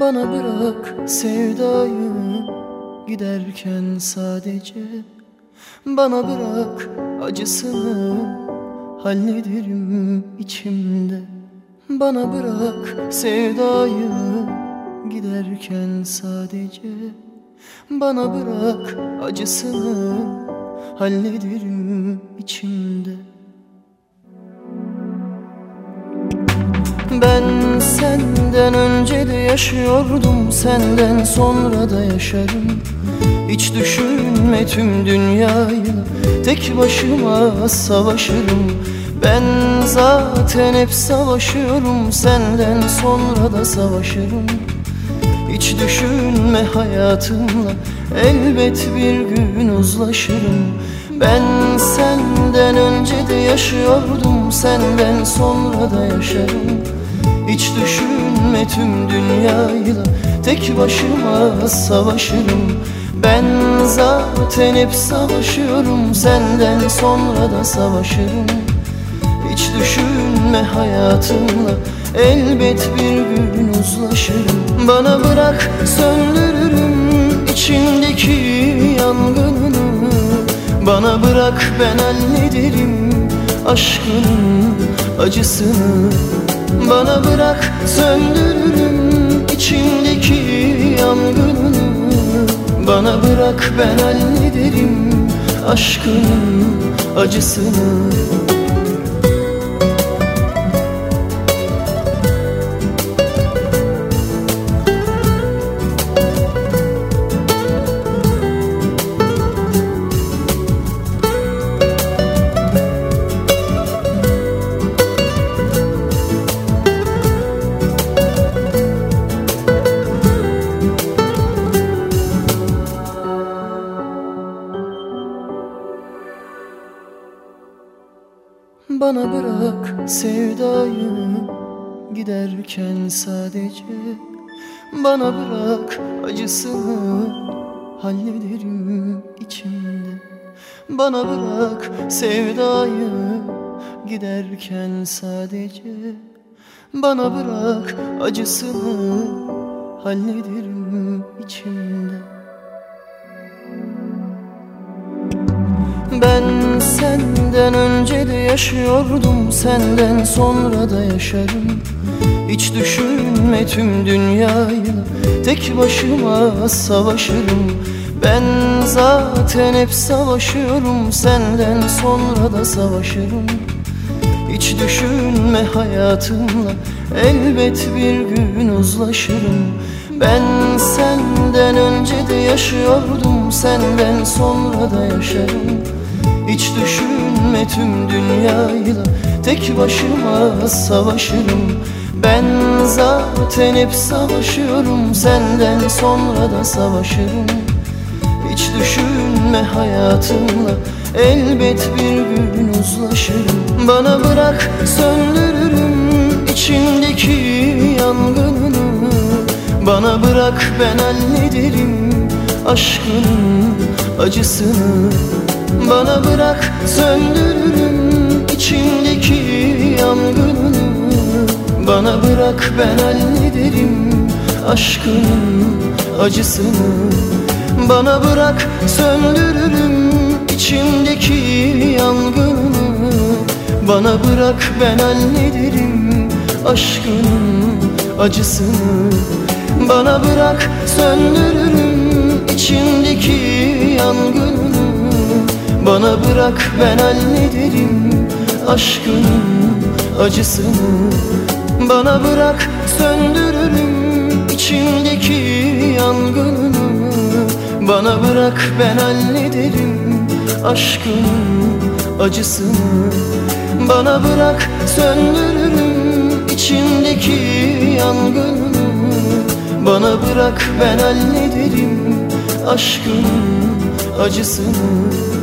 Bana bırak sevdayı giderken sadece. Bana bırak acısını hallederim içimde. Bana bırak sevdayı giderken sadece Bana bırak acısını hallederim içimde. Ben senden önce de yaşıyordum Senden sonra da yaşarım. Hiç düşünme tüm dünyayı Tek başıma savaşırım. Ben zaten hep savaşıyorum Senden sonra da savaşırım Hiç düşünme hayatımla Elbet bir gün uzlaşırım. Ben senden önce de yaşıyordum Senden sonra da yaşarım. Hiç düşünme tüm dünyayla Tek başıma savaşırım. Ben zaten hep savaşıyorum Senden sonra da savaşırım. Hiç düşünme hayatımla Elbet bir gün uzlaşırım. Bana bırak söndürürüm içindeki yangınını. Bana bırak ben hallederim aşkının acısını. Bana bırak söndürürüm içindeki yangını Bana bırak ben hallederim aşkının acısını Bana bırak sevdayı giderken sadece. Bana bırak acısını hallederim içimde Bana bırak sevdayı giderken sadece. Bana bırak acısını hallederim içimde Ben senden önce de yaşıyordum Senden sonra da yaşarım. Hiç düşünme tüm dünyayı Tek başıma savaşırım. Ben zaten hep savaşıyorum Senden sonra da savaşırım. Hiç düşünme hayatımla Elbet bir gün uzlaşırım. Ben senden önce de yaşıyordum Senden sonra da yaşarım hiç düşünme tüm dünyayla Tek başıma savaşırım. Ben zaten hep savaşıyorum. Senden sonra da savaşırım. Hiç düşünme hayatımla. Elbet bir gün uzlaşırım. Bana bırak söndürürüm içindeki yangınını. Bana bırak ben hallederim aşkının acısını bana bırak söndürürüm içindeki yangını. Bana bırak ben hallederim aşkının acısını. Bana bırak söndürürüm içimdeki yangını. Bana bırak ben hallederim aşkının acısını. Bana bırak söndürürüm bana bırak ben hallederim aşkının acısını. Bana bırak söndürürüm içimdeki yangını. Bana bırak ben hallederim aşkının acısını. Bana bırak söndürürüm içimdeki yangını. Bana bırak ben hallederim aşkının acısını